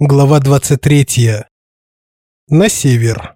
Глава 23. На север.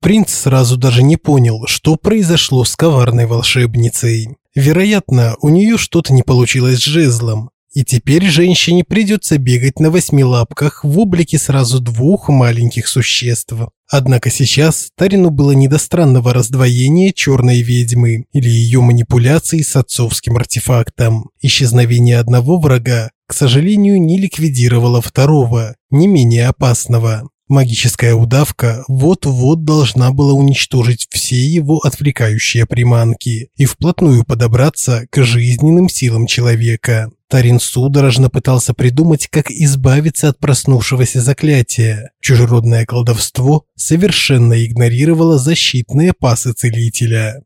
Принц сразу даже не понял, что произошло с коварной волшебницей. Вероятно, у нее что-то не получилось с жезлом, и теперь женщине придется бегать на восьми лапках в облике сразу двух маленьких существ. Однако сейчас Тарину было не до странного раздвоения черной ведьмы или ее манипуляций с отцовским артефактом. Исчезновение одного врага к сожалению, не ликвидировала второго, не менее опасного. Магическая удавка вот-вот должна была уничтожить все его отвлекающие приманки и вплотную подобраться к жизненным силам человека. Тарин судорожно пытался придумать, как избавиться от проснувшегося заклятия. Чужеродное колдовство совершенно игнорировало защитные пасы целителя.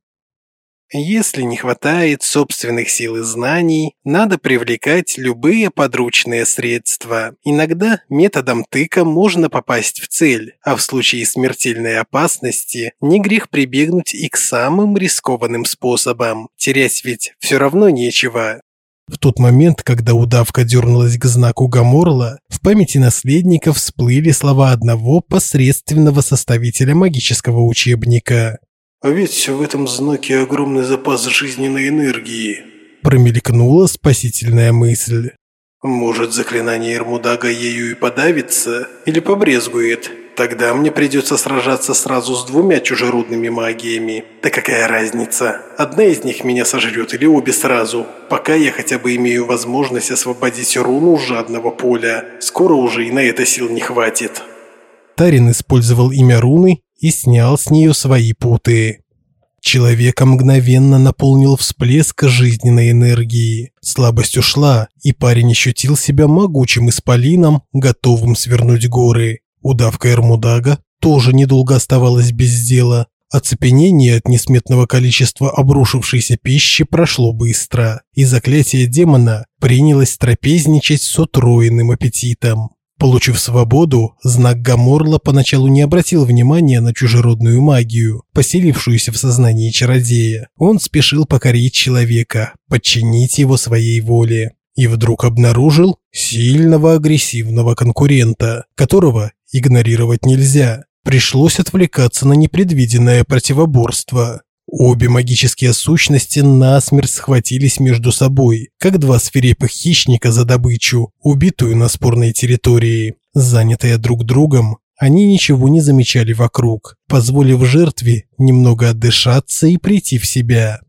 Если не хватает собственных сил и знаний, надо привлекать любые подручные средства. Иногда методом тыка можно попасть в цель, а в случае смертельной опасности не грех прибегнуть и к самым рискованным способам. Терять ведь все равно нечего. В тот момент, когда удавка дернулась к знаку Гаморла, в памяти наследников всплыли слова одного посредственного составителя магического учебника. А ведь в этом знаке огромный запас жизненной энергии. Промелькнула спасительная мысль. Может, заклинание Эрмудага ею и подавится? Или побрезгует? Тогда мне придется сражаться сразу с двумя чужеродными магиями. Да какая разница? Одна из них меня сожрет или обе сразу. Пока я хотя бы имею возможность освободить руну жадного поля. Скоро уже и на это сил не хватит. Тарин использовал имя руны и снял с нее свои путы. Человека мгновенно наполнил всплеск жизненной энергии. Слабость ушла, и парень ощутил себя могучим исполином, готовым свернуть горы. Удавка Эрмудага тоже недолго оставалась без дела. Оцепенение от несметного количества обрушившейся пищи прошло быстро, и заклятие демона принялось трапезничать с утроенным аппетитом. Получив свободу, знак Гаморла поначалу не обратил внимания на чужеродную магию, поселившуюся в сознании чародея. Он спешил покорить человека, подчинить его своей воле. И вдруг обнаружил сильного агрессивного конкурента, которого игнорировать нельзя. Пришлось отвлекаться на непредвиденное противоборство. Обе магические сущности насмерть схватились между собой, как два свирепых хищника за добычу, убитую на спорной территории. Занятые друг другом, они ничего не замечали вокруг, позволив жертве немного отдышаться и прийти в себя.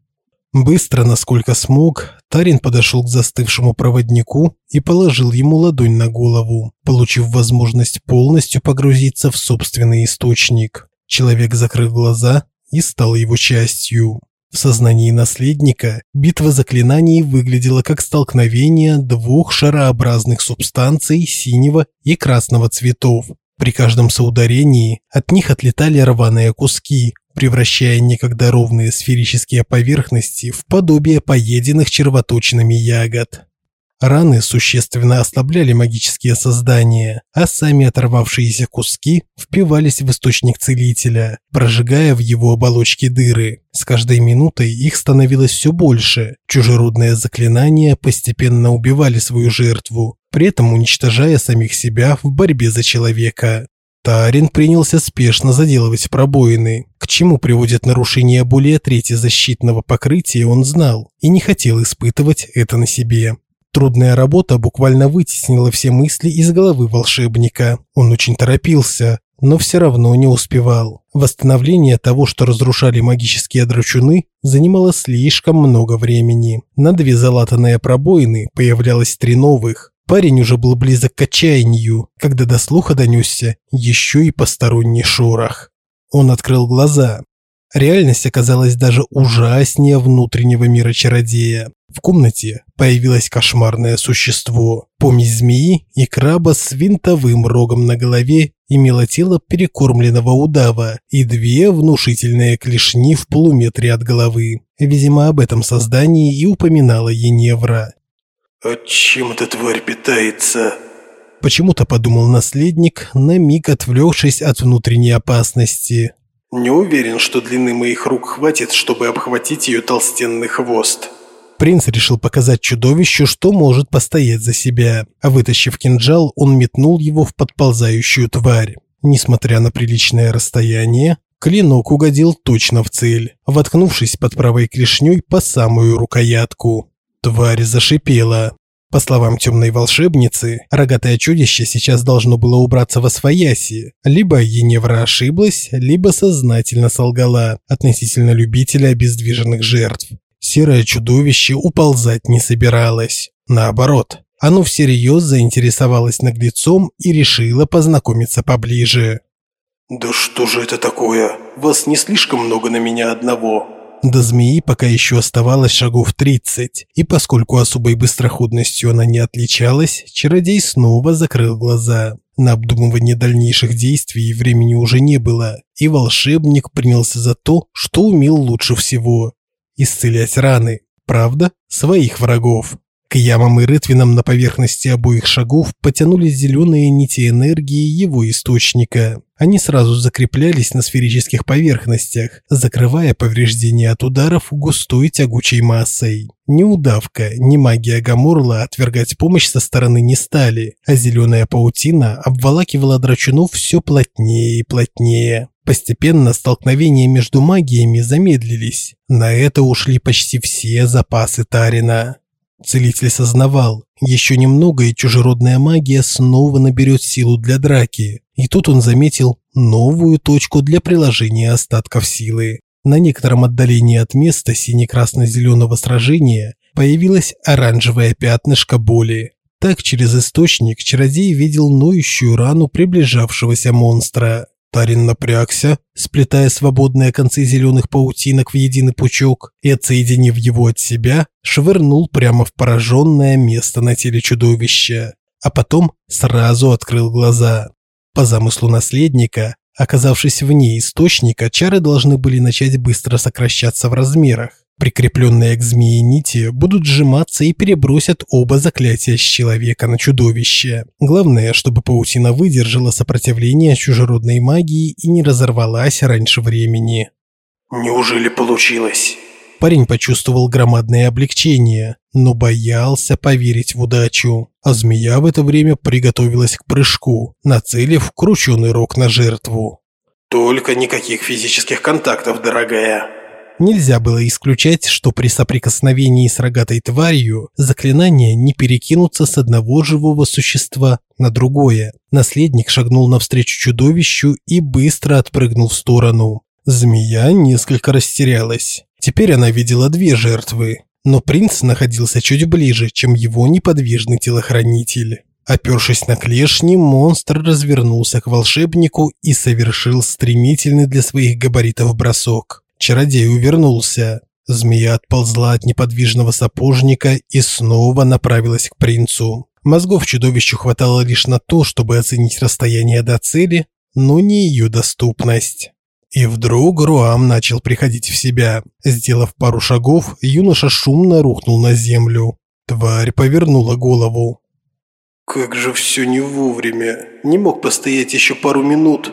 Быстро, насколько смог, Тарин подошел к застывшему проводнику и положил ему ладонь на голову, получив возможность полностью погрузиться в собственный источник. Человек закрыл глаза и стал его частью. В сознании наследника битва заклинаний выглядела как столкновение двух шарообразных субстанций синего и красного цветов. При каждом соударении от них отлетали рваные куски, превращая некогда ровные сферические поверхности в подобие поеденных червоточинами ягод. Раны существенно ослабляли магические создания, а сами оторвавшиеся куски впивались в источник целителя, прожигая в его оболочке дыры. С каждой минутой их становилось все больше. Чужеродные заклинания постепенно убивали свою жертву, при этом уничтожая самих себя в борьбе за человека. Тарин принялся спешно заделывать пробоины. К чему приводит нарушение более трети защитного покрытия, он знал и не хотел испытывать это на себе. Трудная работа буквально вытеснила все мысли из головы волшебника. Он очень торопился, но все равно не успевал. Восстановление того, что разрушали магические драчуны, занимало слишком много времени. На две залатанные пробоины появлялось три новых. Парень уже был близок к отчаянию, когда до слуха донесся еще и посторонний шорох. Он открыл глаза. Реальность оказалась даже ужаснее внутреннего мира чародея. В комнате появилось кошмарное существо. Помесь змеи и краба с винтовым рогом на голове имело тело перекормленного удава и две внушительные клешни в полуметре от головы. Видимо, об этом создании и упоминала Еневра. «А чем эта тварь питается?» Почему-то подумал наследник, на миг отвлекшись от внутренней опасности. Не уверен, что длины моих рук хватит, чтобы обхватить ее толстенный хвост. Принц решил показать чудовищу, что может постоять за себя, а вытащив кинжал, он метнул его в подползающую тварь. Несмотря на приличное расстояние, клинок угодил точно в цель, воткнувшись под правой клешней по самую рукоятку. Тварь зашипела. По словам темной волшебницы, рогатое чудище сейчас должно было убраться во свояси. Либо Еневра ошиблась, либо сознательно солгала относительно любителя обездвиженных жертв. Серое чудовище уползать не собиралось. Наоборот, оно всерьез заинтересовалось наглецом и решило познакомиться поближе. «Да что же это такое? Вас не слишком много на меня одного?» До змеи пока еще оставалось шагов 30, и поскольку особой быстроходностью она не отличалась, чародей снова закрыл глаза. На обдумывание дальнейших действий времени уже не было, и волшебник принялся за то, что умел лучше всего – исцелять раны, правда, своих врагов. К ямам и рытвинам на поверхности обоих шагов потянулись зеленые нити энергии его источника. Они сразу закреплялись на сферических поверхностях, закрывая повреждения от ударов густой тягучей массой. Ни удавка, ни магия Гаморла отвергать помощь со стороны не стали, а зеленая паутина обволакивала драчунов все плотнее и плотнее. Постепенно столкновения между магиями замедлились. На это ушли почти все запасы Тарина. Целитель сознавал, еще немного и чужеродная магия снова наберет силу для драки. И тут он заметил новую точку для приложения остатков силы. На некотором отдалении от места сине-красно-зеленого сражения появилось оранжевое пятнышко боли. Так через источник чародей видел ноющую рану приближавшегося монстра. Тарин напрягся, сплетая свободные концы зеленых паутинок в единый пучок и, отсоединив его от себя, швырнул прямо в пораженное место на теле чудовища, а потом сразу открыл глаза. По замыслу наследника, оказавшись вне источника, чары должны были начать быстро сокращаться в размерах. Прикрепленные к змее нити будут сжиматься и перебросят оба заклятия с человека на чудовище. Главное, чтобы паутина выдержала сопротивление чужеродной магии и не разорвалась раньше времени. «Неужели получилось?» Парень почувствовал громадное облегчение, но боялся поверить в удачу. А змея в это время приготовилась к прыжку, нацелив крученый рог на жертву. «Только никаких физических контактов, дорогая!» Нельзя было исключать, что при соприкосновении с рогатой тварью заклинания не перекинутся с одного живого существа на другое. Наследник шагнул навстречу чудовищу и быстро отпрыгнул в сторону. Змея несколько растерялась. Теперь она видела две жертвы, но принц находился чуть ближе, чем его неподвижный телохранитель. Опершись на клешни, монстр развернулся к волшебнику и совершил стремительный для своих габаритов бросок. Чародей увернулся. Змея отползла от неподвижного сапожника и снова направилась к принцу. Мозгов чудовищу хватало лишь на то, чтобы оценить расстояние до цели, но не ее доступность. И вдруг Руам начал приходить в себя. Сделав пару шагов, юноша шумно рухнул на землю. Тварь повернула голову. «Как же все не вовремя! Не мог постоять еще пару минут!»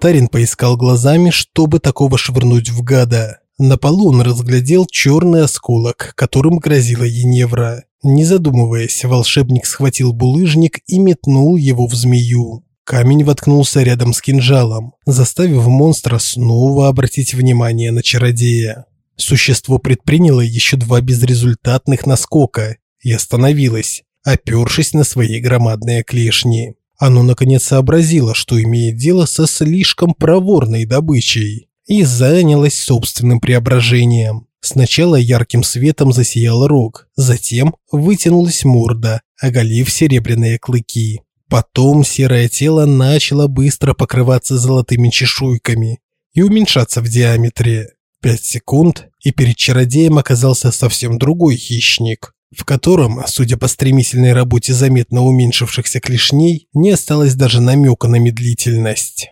Тарин поискал глазами, чтобы такого швырнуть в гада. На полу он разглядел черный осколок, которым грозила Еневра. Не задумываясь, волшебник схватил булыжник и метнул его в змею. Камень воткнулся рядом с кинжалом, заставив монстра снова обратить внимание на чародея. Существо предприняло еще два безрезультатных наскока и остановилось, опершись на свои громадные клешни. Оно наконец сообразило, что имеет дело со слишком проворной добычей и занялось собственным преображением. Сначала ярким светом засиял рог, затем вытянулась морда, оголив серебряные клыки. Потом серое тело начало быстро покрываться золотыми чешуйками и уменьшаться в диаметре. Пять секунд, и перед чародеем оказался совсем другой хищник в котором, судя по стремительной работе заметно уменьшившихся клешней, не осталось даже намека на медлительность.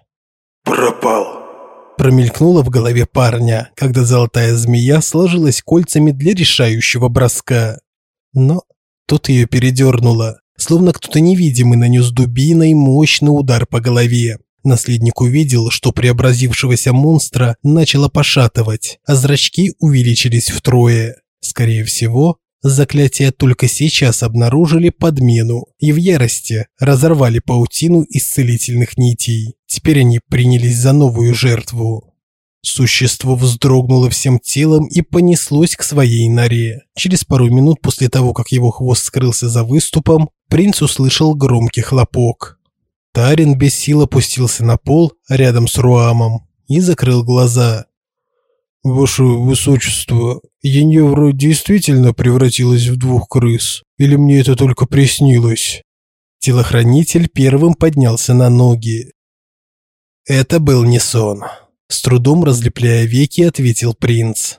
«Пропал!» Промелькнуло в голове парня, когда золотая змея сложилась кольцами для решающего броска. Но тут ее передернуло, словно кто-то невидимый нанес дубиной мощный удар по голове. Наследник увидел, что преобразившегося монстра начало пошатывать, а зрачки увеличились втрое. Скорее всего, заклятия только сейчас обнаружили подмену и в ярости разорвали паутину исцелительных нитей. Теперь они принялись за новую жертву. Существо вздрогнуло всем телом и понеслось к своей норе. Через пару минут после того, как его хвост скрылся за выступом, принц услышал громкий хлопок. Тарин без сил опустился на пол рядом с Руамом и закрыл глаза. «Ваше Высочество, Яньевра действительно превратилась в двух крыс? Или мне это только приснилось?» Телохранитель первым поднялся на ноги. «Это был не сон», – с трудом разлепляя веки, ответил принц.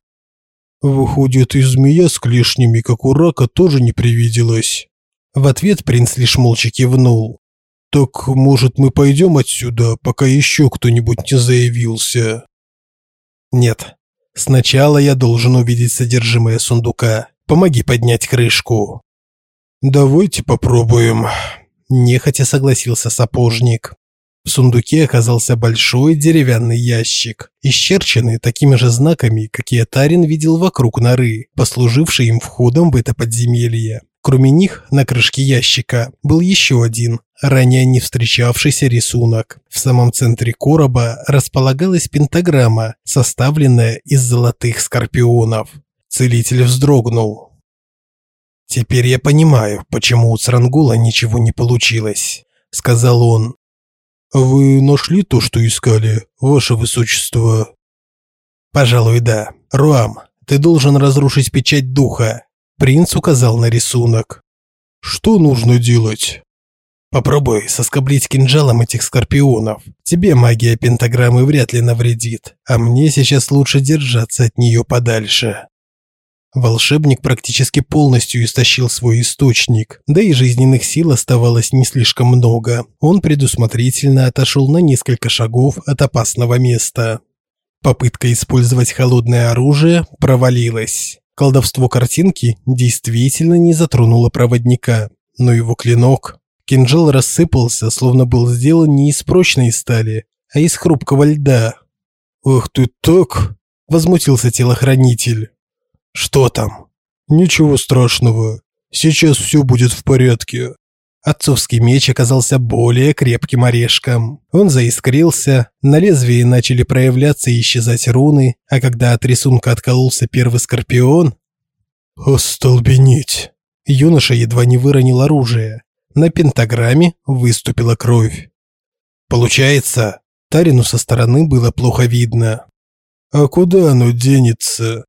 «Выходит, и змея с клешнями, как у рака, тоже не привиделась». В ответ принц лишь молча кивнул. «Так, может, мы пойдем отсюда, пока еще кто-нибудь не заявился?» «Нет, Сначала я должен увидеть содержимое сундука. Помоги поднять крышку. Давайте попробуем. Нехотя согласился сапожник. В сундуке оказался большой деревянный ящик, исчерченный такими же знаками, какие Тарин видел вокруг норы, послуживший им входом в это подземелье. Кроме них, на крышке ящика был еще один, ранее не встречавшийся рисунок. В самом центре короба располагалась пентаграмма, составленная из золотых скорпионов. Целитель вздрогнул. «Теперь я понимаю, почему у Црангула ничего не получилось», – сказал он. «Вы нашли то, что искали, ваше высочество?» «Пожалуй, да. Руам, ты должен разрушить печать духа. Принц указал на рисунок. «Что нужно делать?» «Попробуй соскоблить кинжалом этих скорпионов. Тебе магия пентаграммы вряд ли навредит, а мне сейчас лучше держаться от нее подальше». Волшебник практически полностью истощил свой источник, да и жизненных сил оставалось не слишком много. Он предусмотрительно отошел на несколько шагов от опасного места. Попытка использовать холодное оружие провалилась. Колдовство картинки действительно не затронуло проводника, но его клинок... Кинжал рассыпался, словно был сделан не из прочной стали, а из хрупкого льда. «Ах ты так!» – возмутился телохранитель. «Что там?» «Ничего страшного. Сейчас все будет в порядке. Отцовский меч оказался более крепким орешком. Он заискрился, на лезвии начали проявляться и исчезать руны, а когда от рисунка откололся первый скорпион... «Остолбенеть!» Юноша едва не выронил оружие. На пентаграмме выступила кровь. «Получается...» Тарину со стороны было плохо видно. «А куда оно денется?»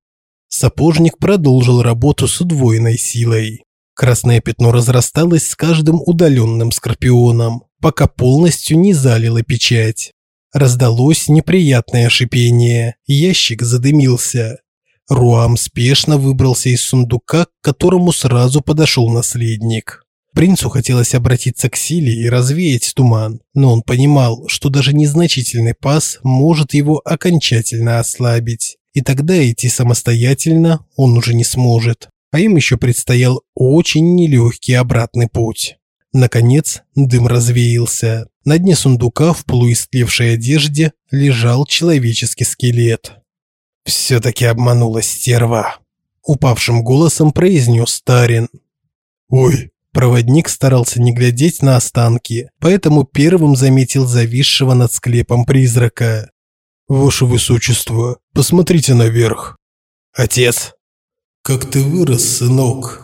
Сапожник продолжил работу с удвоенной силой. Красное пятно разрасталось с каждым удаленным скорпионом, пока полностью не залило печать. Раздалось неприятное шипение, ящик задымился. Руам спешно выбрался из сундука, к которому сразу подошел наследник. Принцу хотелось обратиться к силе и развеять туман, но он понимал, что даже незначительный пас может его окончательно ослабить, и тогда идти самостоятельно он уже не сможет а им еще предстоял очень нелегкий обратный путь. Наконец, дым развеялся. На дне сундука в полуистлевшей одежде лежал человеческий скелет. «Все-таки обманула стерва», – упавшим голосом произнес Тарин. «Ой!» Проводник старался не глядеть на останки, поэтому первым заметил зависшего над склепом призрака. «Ваше Высочество, посмотрите наверх». «Отец!» «Как ты вырос, сынок!»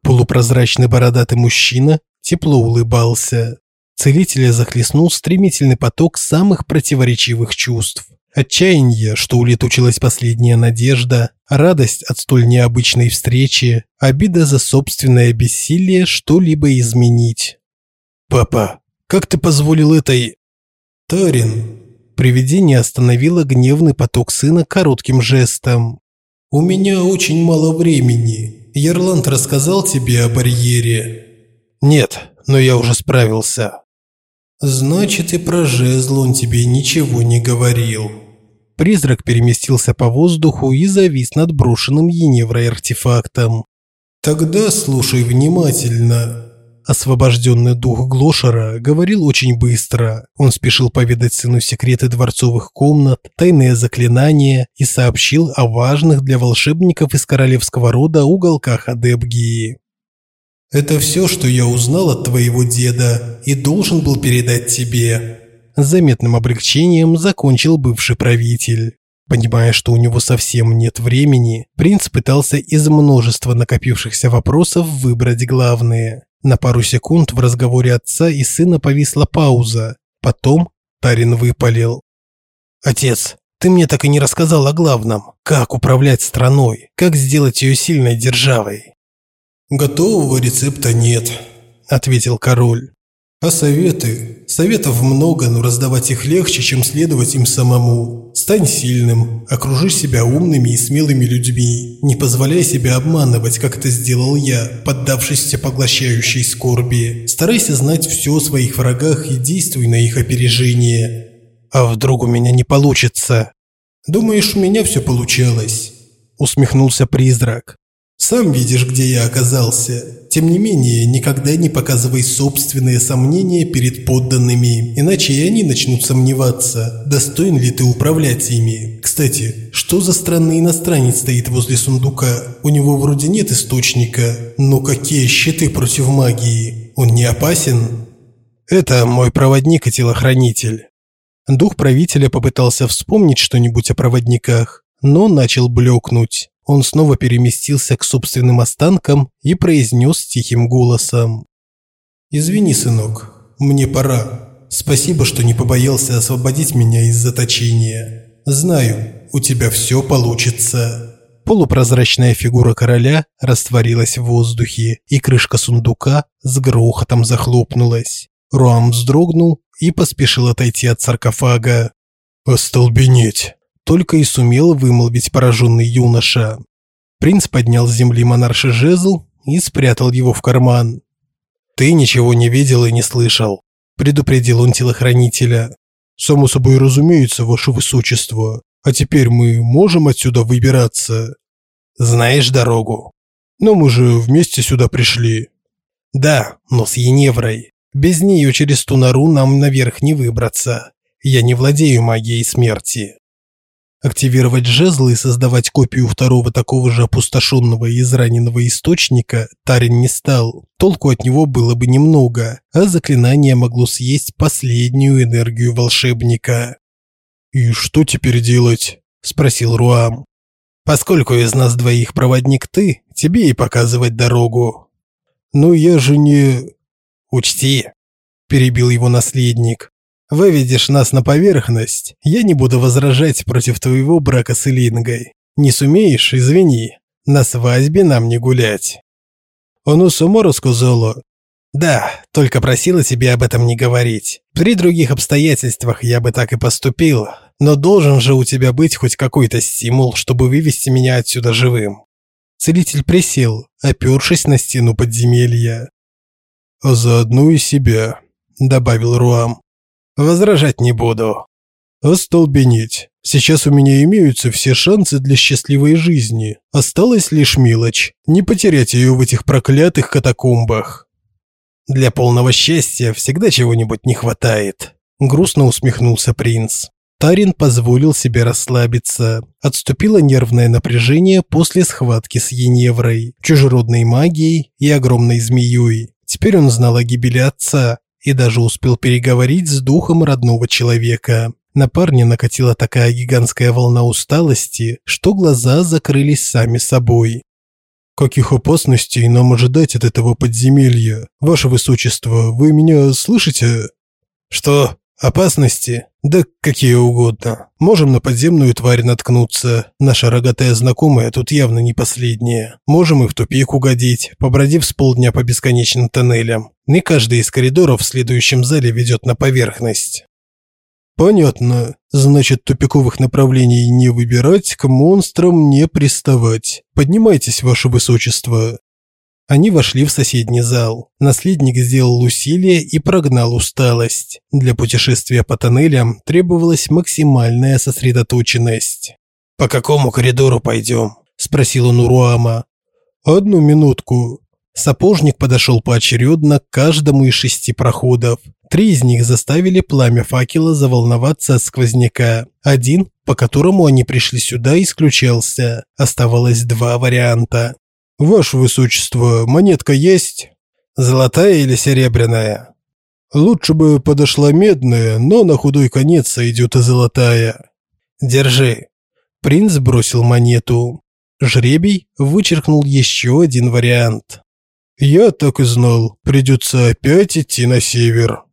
Полупрозрачный бородатый мужчина тепло улыбался. Целителя захлестнул стремительный поток самых противоречивых чувств. Отчаяние, что улетучилась последняя надежда, радость от столь необычной встречи, обида за собственное бессилие что-либо изменить. «Папа, как ты позволил этой...» «Тарин...» Привидение остановило гневный поток сына коротким жестом. «У меня очень мало времени. Ерланд рассказал тебе о барьере?» «Нет, но я уже справился». «Значит, и про жезл он тебе ничего не говорил». Призрак переместился по воздуху и завис над брошенным Еневрой артефактом. «Тогда слушай внимательно. Освобожденный дух Глошера говорил очень быстро. Он спешил поведать сыну секреты дворцовых комнат, тайные заклинания и сообщил о важных для волшебников из королевского рода уголках Адепгии. «Это все, что я узнал от твоего деда и должен был передать тебе», заметным облегчением закончил бывший правитель. Понимая, что у него совсем нет времени, принц пытался из множества накопившихся вопросов выбрать главные. На пару секунд в разговоре отца и сына повисла пауза. Потом Тарин выпалил. «Отец, ты мне так и не рассказал о главном. Как управлять страной? Как сделать ее сильной державой?» «Готового рецепта нет», – ответил король. «А советы? Советов много, но раздавать их легче, чем следовать им самому. Стань сильным, окружи себя умными и смелыми людьми. Не позволяй себя обманывать, как это сделал я, поддавшись всепоглощающей скорби. Старайся знать все о своих врагах и действуй на их опережение». «А вдруг у меня не получится?» «Думаешь, у меня все получалось?» усмехнулся призрак. Сам видишь, где я оказался. Тем не менее, никогда не показывай собственные сомнения перед подданными, иначе и они начнут сомневаться, достоин ли ты управлять ими. Кстати, что за странный иностранец стоит возле сундука? У него вроде нет источника, но какие щиты против магии? Он не опасен? Это мой проводник и телохранитель. Дух правителя попытался вспомнить что-нибудь о проводниках, но начал блекнуть. Он снова переместился к собственным останкам и произнес тихим голосом. «Извини, сынок, мне пора. Спасибо, что не побоялся освободить меня из заточения. Знаю, у тебя все получится». Полупрозрачная фигура короля растворилась в воздухе, и крышка сундука с грохотом захлопнулась. Руам вздрогнул и поспешил отойти от саркофага. «Остолбенеть!» Только и сумел вымолвить пораженный юноша. Принц поднял с земли монарший жезл и спрятал его в карман. «Ты ничего не видел и не слышал», – предупредил он телохранителя. «Само собой разумеется, ваше высочество. А теперь мы можем отсюда выбираться?» «Знаешь дорогу?» «Но мы же вместе сюда пришли». «Да, но с Еневрой. Без нее через ту нору нам наверх не выбраться. Я не владею магией смерти». Активировать жезлы и создавать копию второго такого же опустошенного и израненного источника Тарин не стал. Толку от него было бы немного, а заклинание могло съесть последнюю энергию волшебника. «И что теперь делать?» – спросил Руам. «Поскольку из нас двоих проводник ты, тебе и показывать дорогу». «Но я же не...» «Учти», – перебил его наследник. Выведешь нас на поверхность, я не буду возражать против твоего брака с Элингой. Не сумеешь, извини. На свадьбе нам не гулять». «Она сама рассказала?» «Да, только просила тебе об этом не говорить. При других обстоятельствах я бы так и поступил, но должен же у тебя быть хоть какой-то стимул, чтобы вывести меня отсюда живым». Целитель присел, опершись на стену подземелья. «А заодно и себя», – добавил Руам. Возражать не буду. Остолбенеть. Сейчас у меня имеются все шансы для счастливой жизни. Осталась лишь мелочь не потерять ее в этих проклятых катакомбах. Для полного счастья всегда чего-нибудь не хватает, грустно усмехнулся принц. Тарин позволил себе расслабиться. Отступило нервное напряжение после схватки с Еневрой, чужеродной магией и огромной змеей. Теперь он знал о гибели отца, и даже успел переговорить с духом родного человека. На парня накатила такая гигантская волна усталости, что глаза закрылись сами собой. «Каких опасностей нам ожидать от этого подземелья? Ваше Высочество, вы меня слышите?» «Что? Опасности? Да какие угодно. Можем на подземную тварь наткнуться. Наша рогатая знакомая тут явно не последняя. Можем и в тупик угодить, побродив с полдня по бесконечным тоннелям. Не каждый из коридоров в следующем зале ведет на поверхность. Понятно. Значит, тупиковых направлений не выбирать, к монстрам не приставать. Поднимайтесь, ваше высочество. Они вошли в соседний зал. Наследник сделал усилие и прогнал усталость. Для путешествия по тоннелям требовалась максимальная сосредоточенность. «По какому коридору пойдем?» – спросил он у Руама. «Одну минутку». Сапожник подошел поочередно к каждому из шести проходов. Три из них заставили пламя факела заволноваться от сквозняка. Один, по которому они пришли сюда, исключался. Оставалось два варианта. «Ваше Высочество, монетка есть?» «Золотая или серебряная?» «Лучше бы подошла медная, но на худой конец сойдет и золотая». «Держи». Принц бросил монету. Жребий вычеркнул еще один вариант. «Я так и знал. Придется опять идти на север».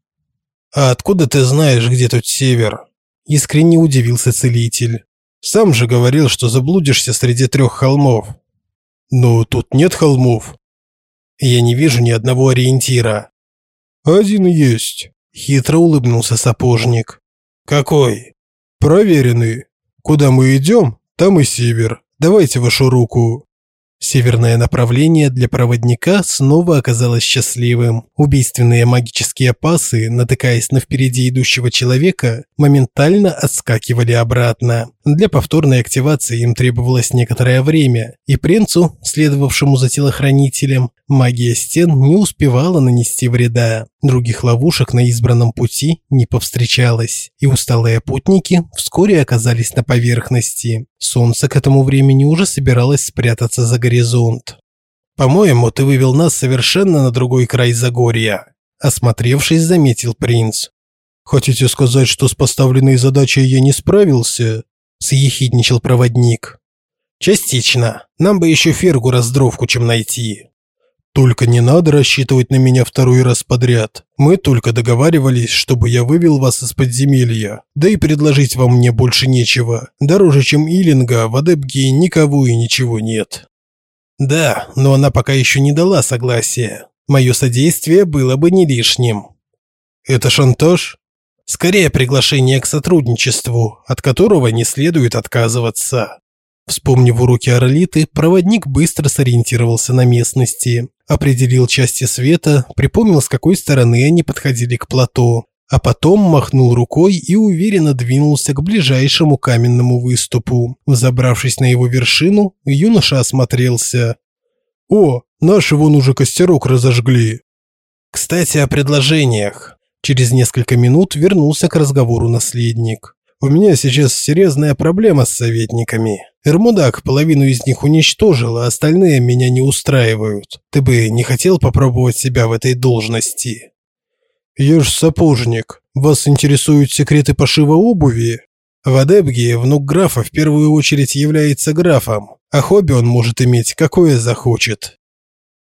«А откуда ты знаешь, где тут север?» Искренне удивился целитель. «Сам же говорил, что заблудишься среди трех холмов». «Но тут нет холмов». «Я не вижу ни одного ориентира». «Один есть», – хитро улыбнулся сапожник. «Какой?» «Проверенный. Куда мы идем, там и север. Давайте вашу руку». Северное направление для проводника снова оказалось счастливым. Убийственные магические пасы, натыкаясь на впереди идущего человека, моментально отскакивали обратно. Для повторной активации им требовалось некоторое время, и принцу, следовавшему за телохранителем, магия стен не успевала нанести вреда. Других ловушек на избранном пути не повстречалось, и усталые путники вскоре оказались на поверхности. Солнце к этому времени уже собиралось спрятаться за горизонт. «По-моему, ты вывел нас совершенно на другой край Загорья», осмотревшись, заметил принц. «Хотите сказать, что с поставленной задачей я не справился?» Съехидничал проводник. «Частично. Нам бы еще Фергу раздровку чем найти». Только не надо рассчитывать на меня второй раз подряд. Мы только договаривались, чтобы я вывел вас из подземелья. Да и предложить вам мне больше нечего. Дороже, чем Илинга, в Адепге никого и ничего нет. Да, но она пока еще не дала согласия. Мое содействие было бы не лишним. Это шантаж? Скорее приглашение к сотрудничеству, от которого не следует отказываться. Вспомнив уроки Орлиты, проводник быстро сориентировался на местности, определил части света, припомнил, с какой стороны они подходили к плато, а потом махнул рукой и уверенно двинулся к ближайшему каменному выступу. Взобравшись на его вершину, юноша осмотрелся. «О, наши вон уже костерок разожгли!» «Кстати, о предложениях». Через несколько минут вернулся к разговору наследник. У меня сейчас серьезная проблема с советниками. Эрмудак половину из них уничтожил, а остальные меня не устраивают. Ты бы не хотел попробовать себя в этой должности? Я ж сапожник. Вас интересуют секреты пошива обуви? В Адебге внук графа в первую очередь является графом, а хобби он может иметь какое захочет.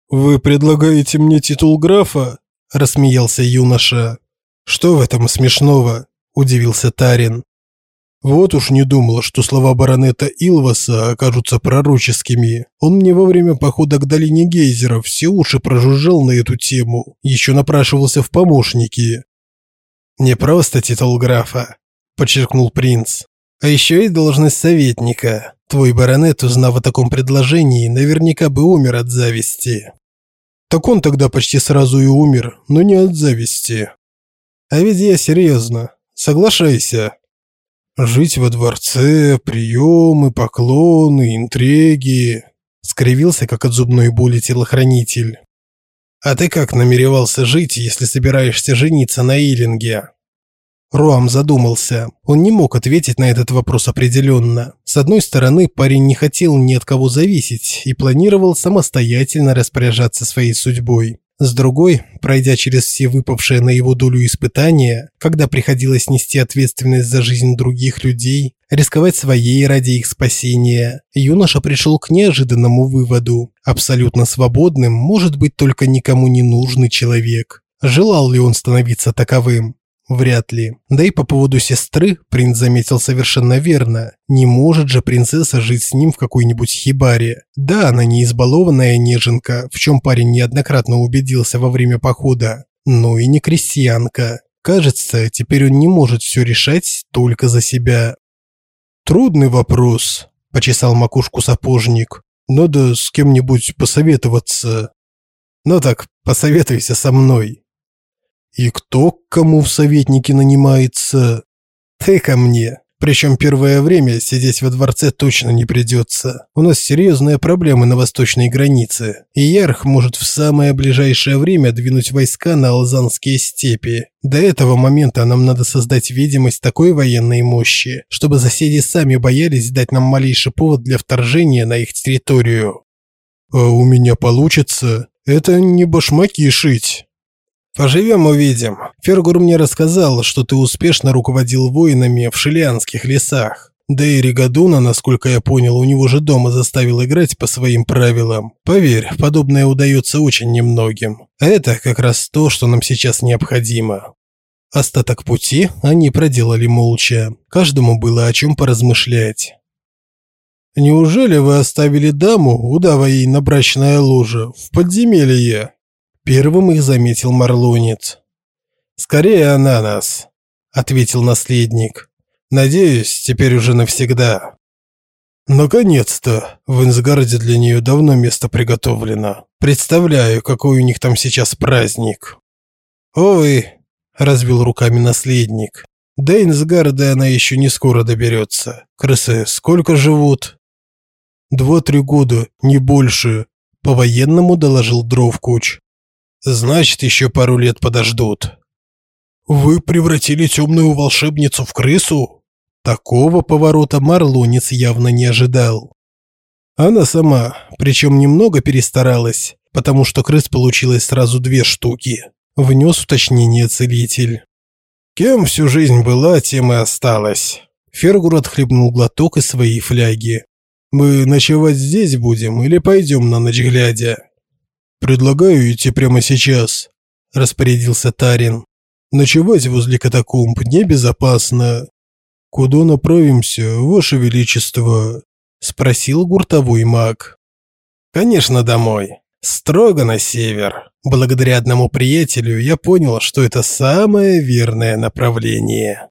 Вы предлагаете мне титул графа? рассмеялся юноша. Что в этом смешного? удивился Тарин. Вот уж не думал, что слова баронета Илваса окажутся пророческими. Он мне во время похода к долине гейзеров все уши прожужжал на эту тему, еще напрашивался в помощники. «Не просто титул графа», – подчеркнул принц, – «а еще и должность советника. Твой баронет, узнав о таком предложении, наверняка бы умер от зависти». «Так он тогда почти сразу и умер, но не от зависти». «А ведь я серьезно. Соглашайся». Жить во дворце, приемы, поклоны, интриги. Скривился, как от зубной боли телохранитель. А ты как намеревался жить, если собираешься жениться на Илинге? Руам задумался. Он не мог ответить на этот вопрос определенно. С одной стороны, парень не хотел ни от кого зависеть и планировал самостоятельно распоряжаться своей судьбой. С другой, пройдя через все выпавшие на его долю испытания, когда приходилось нести ответственность за жизнь других людей, рисковать своей ради их спасения, юноша пришел к неожиданному выводу. Абсолютно свободным может быть только никому не нужный человек. Желал ли он становиться таковым? Вряд ли. Да и по поводу сестры принц заметил совершенно верно. Не может же принцесса жить с ним в какой-нибудь хибаре. Да, она не избалованная неженка, в чем парень неоднократно убедился во время похода, но и не крестьянка. Кажется, теперь он не может все решать только за себя. Трудный вопрос, почесал макушку сапожник. Надо с кем-нибудь посоветоваться. Ну так, посоветуйся со мной. И кто к кому в советники нанимается? Ты ко мне, Причем первое время сидеть во дворце точно не придется. У нас серьезные проблемы на восточной границе. И Ярх может в самое ближайшее время двинуть войска на Алзанские степи. До этого момента нам надо создать видимость такой военной мощи, чтобы соседи сами боялись дать нам малейший повод для вторжения на их территорию. А у меня получится? Это не башмаки шить. Поживем увидим. Фергур мне рассказал, что ты успешно руководил воинами в шилианских лесах. Да и Ригадуна, насколько я понял, у него же дома заставил играть по своим правилам. Поверь, подобное удается очень немногим. А это как раз то, что нам сейчас необходимо. Остаток пути они проделали молча. Каждому было о чем поразмышлять. «Неужели вы оставили даму, удава ей на брачное ложе, в подземелье?» Первым их заметил Марлонец. «Скорее она нас», – ответил наследник. «Надеюсь, теперь уже навсегда». «Наконец-то! В Инсгарде для нее давно место приготовлено. Представляю, какой у них там сейчас праздник». «Ой!» – разбил руками наследник. «До Инсгарда она еще не скоро доберется. Крысы сколько живут?» «Два-три года, не больше», – по-военному доложил Дровкуч. Значит, еще пару лет подождут. Вы превратили темную волшебницу в крысу? Такого поворота Марлонец явно не ожидал. Она сама, причем немного перестаралась, потому что крыс получилось сразу две штуки. Внес уточнение целитель. Кем всю жизнь была, тем и осталась. Фергур отхлебнул глоток из своей фляги. Мы ночевать здесь будем или пойдем на ночь глядя? «Предлагаю идти прямо сейчас», – распорядился Тарин. «Ночевать возле катакомб небезопасно». «Куда направимся, Ваше Величество?» – спросил гуртовой маг. «Конечно, домой. Строго на север. Благодаря одному приятелю я понял, что это самое верное направление».